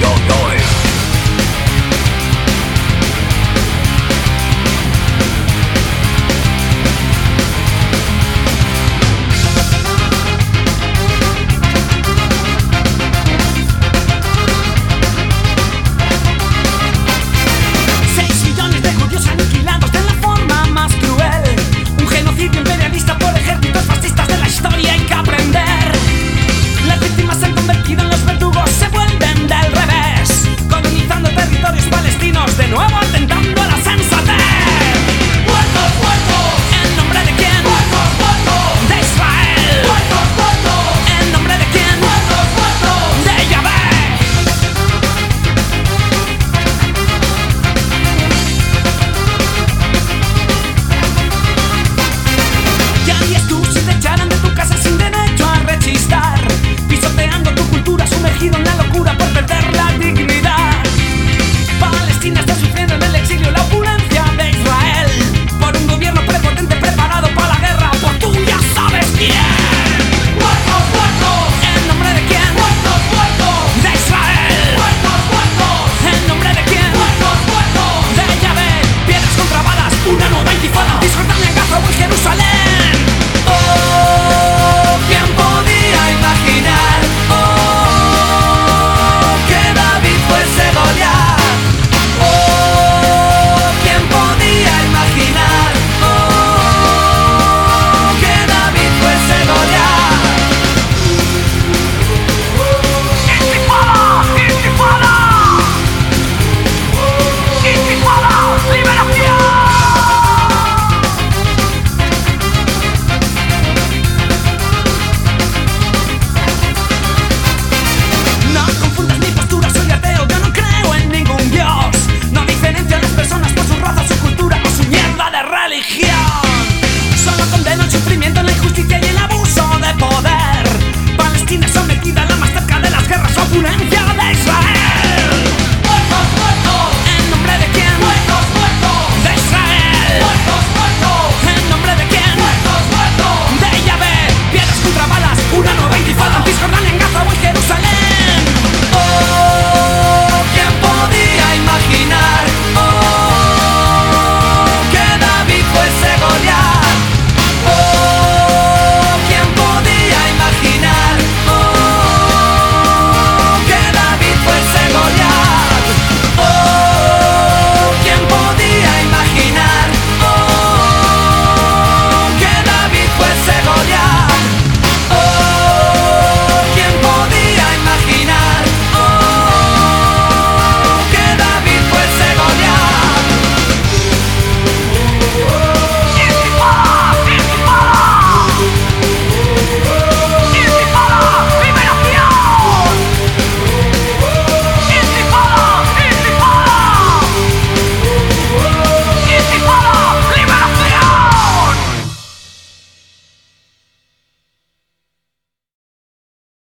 yo, yo.